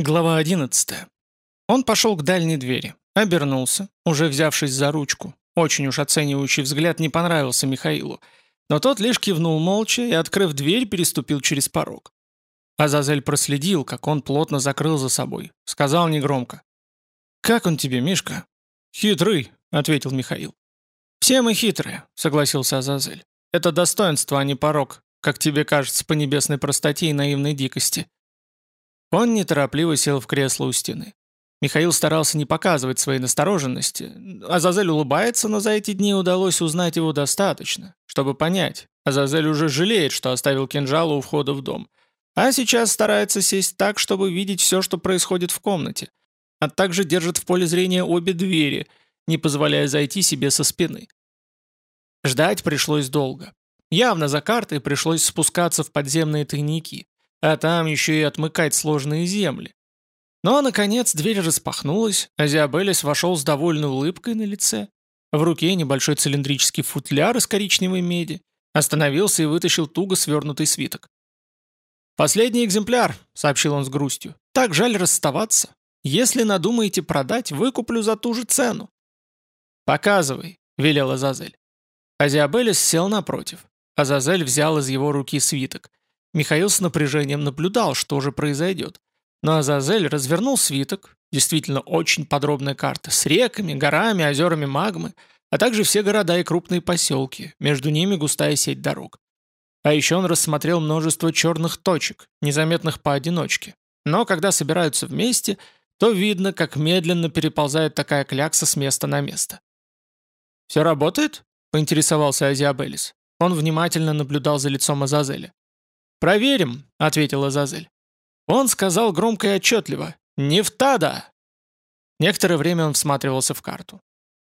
Глава 11. Он пошел к дальней двери, обернулся, уже взявшись за ручку. Очень уж оценивающий взгляд не понравился Михаилу, но тот лишь кивнул молча и, открыв дверь, переступил через порог. Азазель проследил, как он плотно закрыл за собой. Сказал негромко. «Как он тебе, Мишка?» «Хитрый», — ответил Михаил. «Все мы хитрые», — согласился Азазель. «Это достоинство, а не порог, как тебе кажется по небесной простоте и наивной дикости». Он неторопливо сел в кресло у стены. Михаил старался не показывать своей настороженности. Азазель улыбается, но за эти дни удалось узнать его достаточно, чтобы понять. Азазель уже жалеет, что оставил кинжал у входа в дом. А сейчас старается сесть так, чтобы видеть все, что происходит в комнате. А также держит в поле зрения обе двери, не позволяя зайти себе со спины. Ждать пришлось долго. Явно за картой пришлось спускаться в подземные тайники а там еще и отмыкать сложные земли. Но, наконец, дверь распахнулась, а Зиабелис вошел с довольной улыбкой на лице. В руке небольшой цилиндрический футляр из коричневой меди. Остановился и вытащил туго свернутый свиток. «Последний экземпляр», — сообщил он с грустью. «Так жаль расставаться. Если надумаете продать, выкуплю за ту же цену». «Показывай», — велел Азазель. Азиабелис сел напротив. Азазель взял из его руки свиток. Михаил с напряжением наблюдал, что же произойдет. Но Азазель развернул свиток, действительно очень подробная карта, с реками, горами, озерами магмы, а также все города и крупные поселки, между ними густая сеть дорог. А еще он рассмотрел множество черных точек, незаметных поодиночке. Но когда собираются вместе, то видно, как медленно переползает такая клякса с места на место. «Все работает?» — поинтересовался Азиабелис. Он внимательно наблюдал за лицом Азазеля. «Проверим», — ответила Зазель. Он сказал громко и отчетливо «Нефтада!». Некоторое время он всматривался в карту.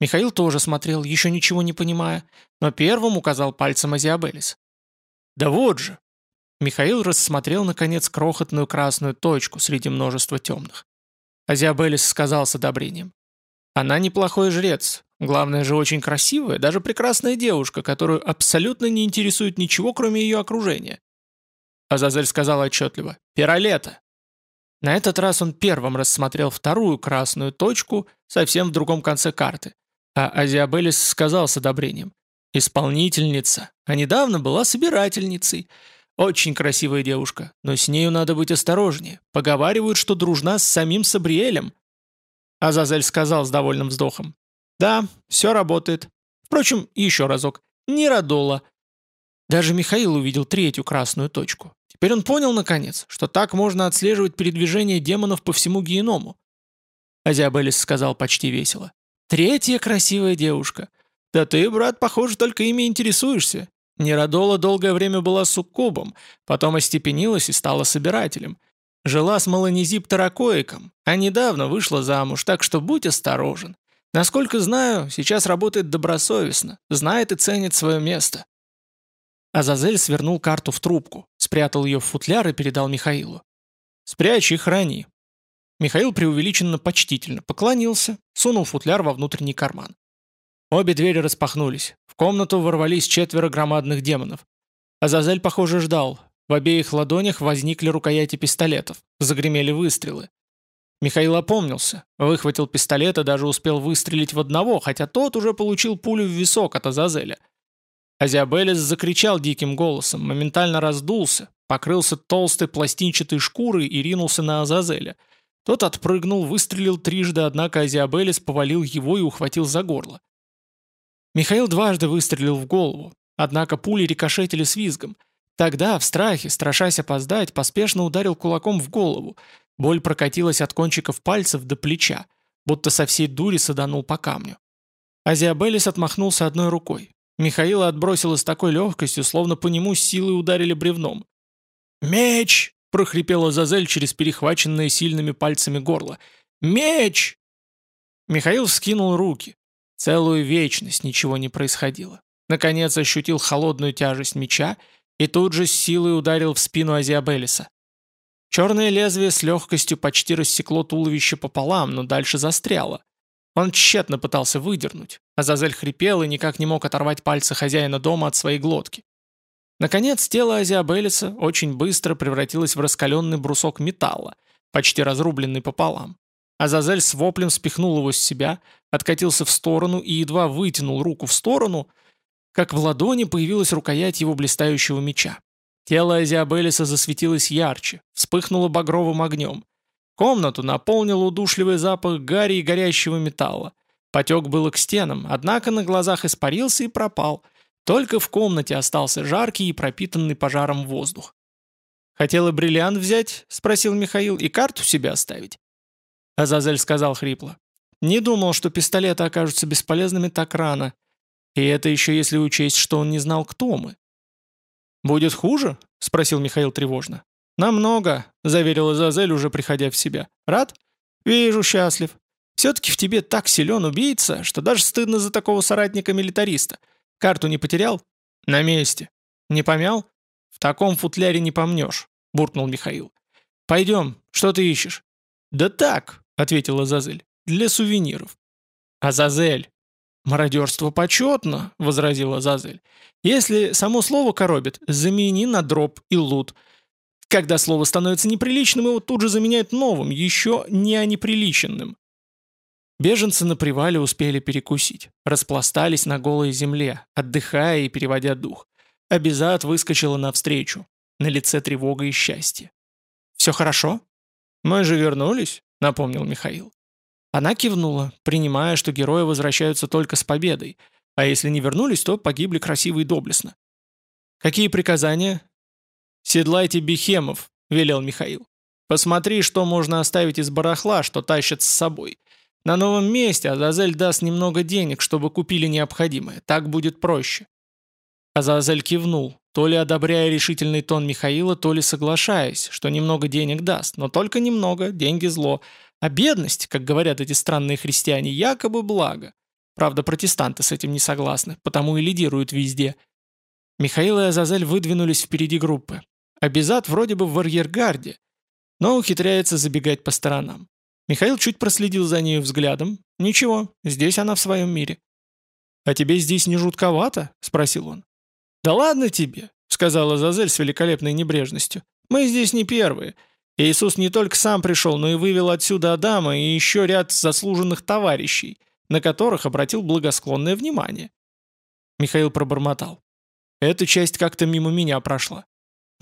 Михаил тоже смотрел, еще ничего не понимая, но первым указал пальцем Азиабелис. «Да вот же!» Михаил рассмотрел, наконец, крохотную красную точку среди множества темных. Азиабелис сказал с одобрением. «Она неплохой жрец, главное же очень красивая, даже прекрасная девушка, которую абсолютно не интересует ничего, кроме ее окружения. Азазель сказал отчетливо. «Пиролета!» На этот раз он первым рассмотрел вторую красную точку совсем в другом конце карты. А Азиабелис сказал с одобрением. «Исполнительница, а недавно была собирательницей. Очень красивая девушка, но с нею надо быть осторожнее. Поговаривают, что дружна с самим Сабриэлем». Азазель сказал с довольным вздохом. «Да, все работает. Впрочем, еще разок. Не Радола. Даже Михаил увидел третью красную точку. Теперь он понял, наконец, что так можно отслеживать передвижение демонов по всему геному. Азиабелис сказал почти весело. «Третья красивая девушка. Да ты, брат, похоже, только ими интересуешься. Нерадола долгое время была суккубом, потом остепенилась и стала собирателем. Жила с Малонизип Таракоиком, а недавно вышла замуж, так что будь осторожен. Насколько знаю, сейчас работает добросовестно, знает и ценит свое место. Азазель свернул карту в трубку, спрятал ее в футляр и передал Михаилу. «Спрячь и храни». Михаил преувеличенно почтительно поклонился, сунул футляр во внутренний карман. Обе двери распахнулись. В комнату ворвались четверо громадных демонов. Азазель, похоже, ждал. В обеих ладонях возникли рукояти пистолетов. Загремели выстрелы. Михаил опомнился, выхватил пистолет и даже успел выстрелить в одного, хотя тот уже получил пулю в висок от Азазеля. Азиабелис закричал диким голосом, моментально раздулся, покрылся толстой пластинчатой шкурой и ринулся на Азазеля. Тот отпрыгнул, выстрелил трижды, однако Азиабелис повалил его и ухватил за горло. Михаил дважды выстрелил в голову, однако пули рикошетили с визгом. Тогда, в страхе, страшась опоздать, поспешно ударил кулаком в голову. Боль прокатилась от кончиков пальцев до плеча, будто со всей дури саданул по камню. Азиабелис отмахнулся одной рукой. Михаила отбросило с такой легкостью, словно по нему силой ударили бревном. «Меч!» — прохрипела Зазель через перехваченное сильными пальцами горло. «Меч!» Михаил вскинул руки. Целую вечность ничего не происходило. Наконец ощутил холодную тяжесть меча и тут же с силой ударил в спину Азиабелиса. Черное лезвие с легкостью почти рассекло туловище пополам, но дальше застряло. Он тщетно пытался выдернуть. Азазель хрипел и никак не мог оторвать пальцы хозяина дома от своей глотки. Наконец, тело Азиабелиса очень быстро превратилось в раскаленный брусок металла, почти разрубленный пополам. Азазель с воплем спихнул его с себя, откатился в сторону и едва вытянул руку в сторону, как в ладони появилась рукоять его блистающего меча. Тело Азиабелиса засветилось ярче, вспыхнуло багровым огнем. Комнату наполнил удушливый запах гари и горящего металла. Потек было к стенам, однако на глазах испарился и пропал. Только в комнате остался жаркий и пропитанный пожаром воздух. «Хотела бриллиант взять?» — спросил Михаил. «И карту себе оставить?» Азазель сказал хрипло. «Не думал, что пистолеты окажутся бесполезными так рано. И это еще если учесть, что он не знал, кто мы». «Будет хуже?» — спросил Михаил тревожно. «Намного», — заверил Азазель, уже приходя в себя. «Рад?» «Вижу, счастлив. Все-таки в тебе так силен убийца, что даже стыдно за такого соратника-милитариста. Карту не потерял?» «На месте». «Не помял?» «В таком футляре не помнешь», — буркнул Михаил. «Пойдем, что ты ищешь?» «Да так», — ответил Азазель, — «для сувениров». «Азазель!» «Мародерство почетно», — возразил Азазель. «Если само слово коробит, замени на дроп и лут. Когда слово становится неприличным, его тут же заменяют новым, еще не неприличенным. Беженцы на привале успели перекусить, распластались на голой земле, отдыхая и переводя дух. Абизат выскочила навстречу. На лице тревога и счастье. «Все хорошо?» «Мы же вернулись», — напомнил Михаил. Она кивнула, принимая, что герои возвращаются только с победой, а если не вернулись, то погибли красиво и доблестно. «Какие приказания?» «Седлайте бихемов», — велел Михаил. «Посмотри, что можно оставить из барахла, что тащат с собой. На новом месте Азазель даст немного денег, чтобы купили необходимое. Так будет проще». Азазель кивнул, то ли одобряя решительный тон Михаила, то ли соглашаясь, что немного денег даст, но только немного, деньги зло, а бедность, как говорят эти странные христиане, якобы благо. Правда, протестанты с этим не согласны, потому и лидируют везде. Михаил и Азазель выдвинулись впереди группы. Абизат вроде бы в арьергарде, но ухитряется забегать по сторонам. Михаил чуть проследил за нею взглядом. Ничего, здесь она в своем мире. «А тебе здесь не жутковато?» — спросил он. «Да ладно тебе», — сказала Зазель с великолепной небрежностью. «Мы здесь не первые. Иисус не только сам пришел, но и вывел отсюда Адама и еще ряд заслуженных товарищей, на которых обратил благосклонное внимание». Михаил пробормотал. «Эта часть как-то мимо меня прошла.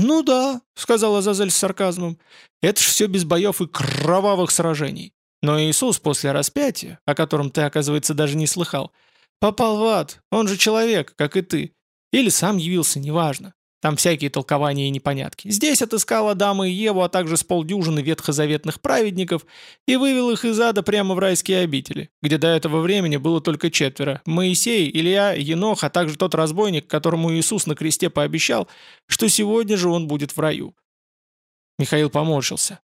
«Ну да», — сказала Зазель с сарказмом, — «это ж все без боев и кровавых сражений. Но Иисус после распятия, о котором ты, оказывается, даже не слыхал, попал в ад, он же человек, как и ты. Или сам явился, неважно. Там всякие толкования и непонятки. Здесь отыскал Адама и Еву, а также с полдюжины ветхозаветных праведников и вывел их из ада прямо в райские обители, где до этого времени было только четверо. Моисей, Илья, Енох, а также тот разбойник, которому Иисус на кресте пообещал, что сегодня же он будет в раю. Михаил поморщился.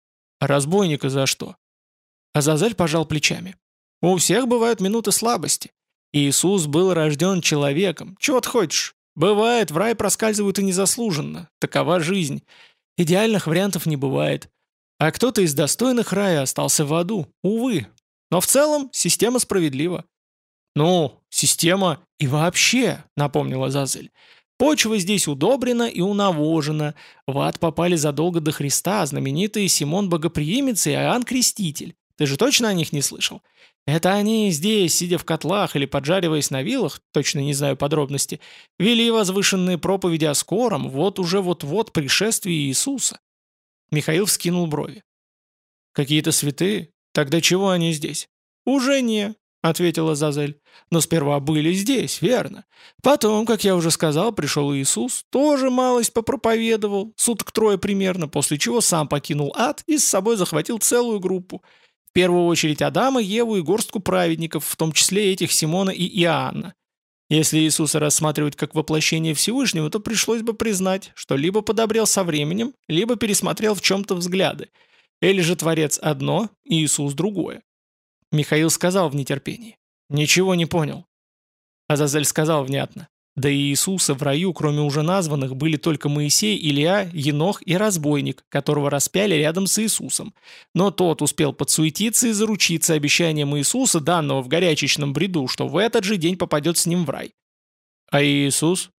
А разбойника за что? Азазель пожал плечами. У всех бывают минуты слабости. Иисус был рожден человеком. Чего ты хочешь? Бывает, в рай проскальзывают и незаслуженно. Такова жизнь. Идеальных вариантов не бывает. А кто-то из достойных рая остался в аду. Увы. Но в целом система справедлива. «Ну, система и вообще», — напомнила Зазель. «Почва здесь удобрена и унавожена. В ад попали задолго до Христа знаменитые Симон Богоприимец и Иоанн Креститель. Ты же точно о них не слышал? Это они здесь, сидя в котлах или поджариваясь на вилах, точно не знаю подробности, вели возвышенные проповеди о скором, вот уже вот-вот пришествии Иисуса. Михаил вскинул брови. «Какие-то святые? Тогда чего они здесь?» «Уже не», — ответила Зазель. «Но сперва были здесь, верно. Потом, как я уже сказал, пришел Иисус, тоже малость попроповедовал, суток трое примерно, после чего сам покинул ад и с собой захватил целую группу. Первую очередь Адама, Еву и горстку праведников, в том числе этих Симона и Иоанна. Если Иисуса рассматривать как воплощение Всевышнего, то пришлось бы признать, что либо подобрел со временем, либо пересмотрел в чем-то взгляды. Или же Творец одно, Иисус другое. Михаил сказал в нетерпении. «Ничего не понял». Азазель сказал внятно. Да и Иисуса в раю, кроме уже названных, были только Моисей, Илья, Енох и разбойник, которого распяли рядом с Иисусом. Но тот успел подсуетиться и заручиться обещанием Иисуса, данного в горячечном бреду, что в этот же день попадет с ним в рай. А Иисус?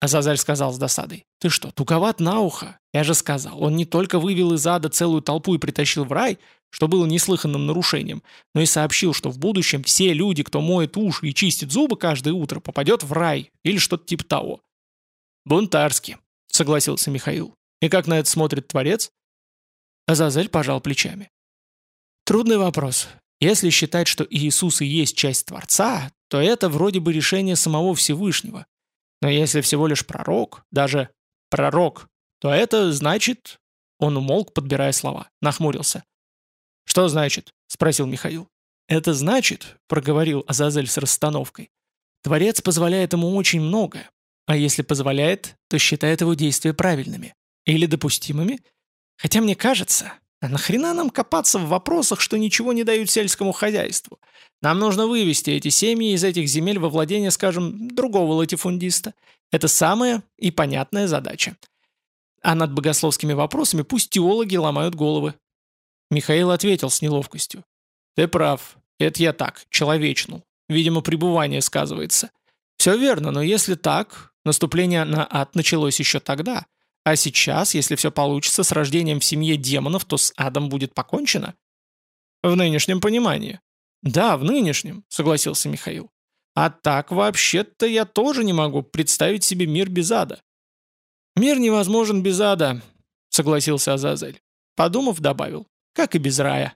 Азазель сказал с досадой. «Ты что, туговат на ухо? Я же сказал, он не только вывел из ада целую толпу и притащил в рай, что было неслыханным нарушением, но и сообщил, что в будущем все люди, кто моет уши и чистит зубы каждое утро, попадет в рай или что-то типа того». «Бунтарски», — согласился Михаил. «И как на это смотрит Творец?» Азазель пожал плечами. «Трудный вопрос. Если считать, что Иисус и есть часть Творца, то это вроде бы решение самого Всевышнего. Но если всего лишь пророк, даже пророк, то это значит...» Он умолк, подбирая слова, нахмурился. «Что значит?» — спросил Михаил. «Это значит», — проговорил Азазель с расстановкой, «Творец позволяет ему очень многое, а если позволяет, то считает его действия правильными или допустимыми. Хотя мне кажется, а нахрена нам копаться в вопросах, что ничего не дают сельскому хозяйству? Нам нужно вывести эти семьи из этих земель во владение, скажем, другого латифундиста. Это самая и понятная задача. А над богословскими вопросами пусть теологи ломают головы. Михаил ответил с неловкостью. «Ты прав. Это я так, человечнул. Видимо, пребывание сказывается. Все верно, но если так, наступление на ад началось еще тогда. А сейчас, если все получится с рождением в семье демонов, то с адом будет покончено? В нынешнем понимании. Да, в нынешнем, согласился Михаил. А так, вообще-то, я тоже не могу представить себе мир без ада. Мир невозможен без ада, согласился Азазель. Подумав, добавил. Как и без рая.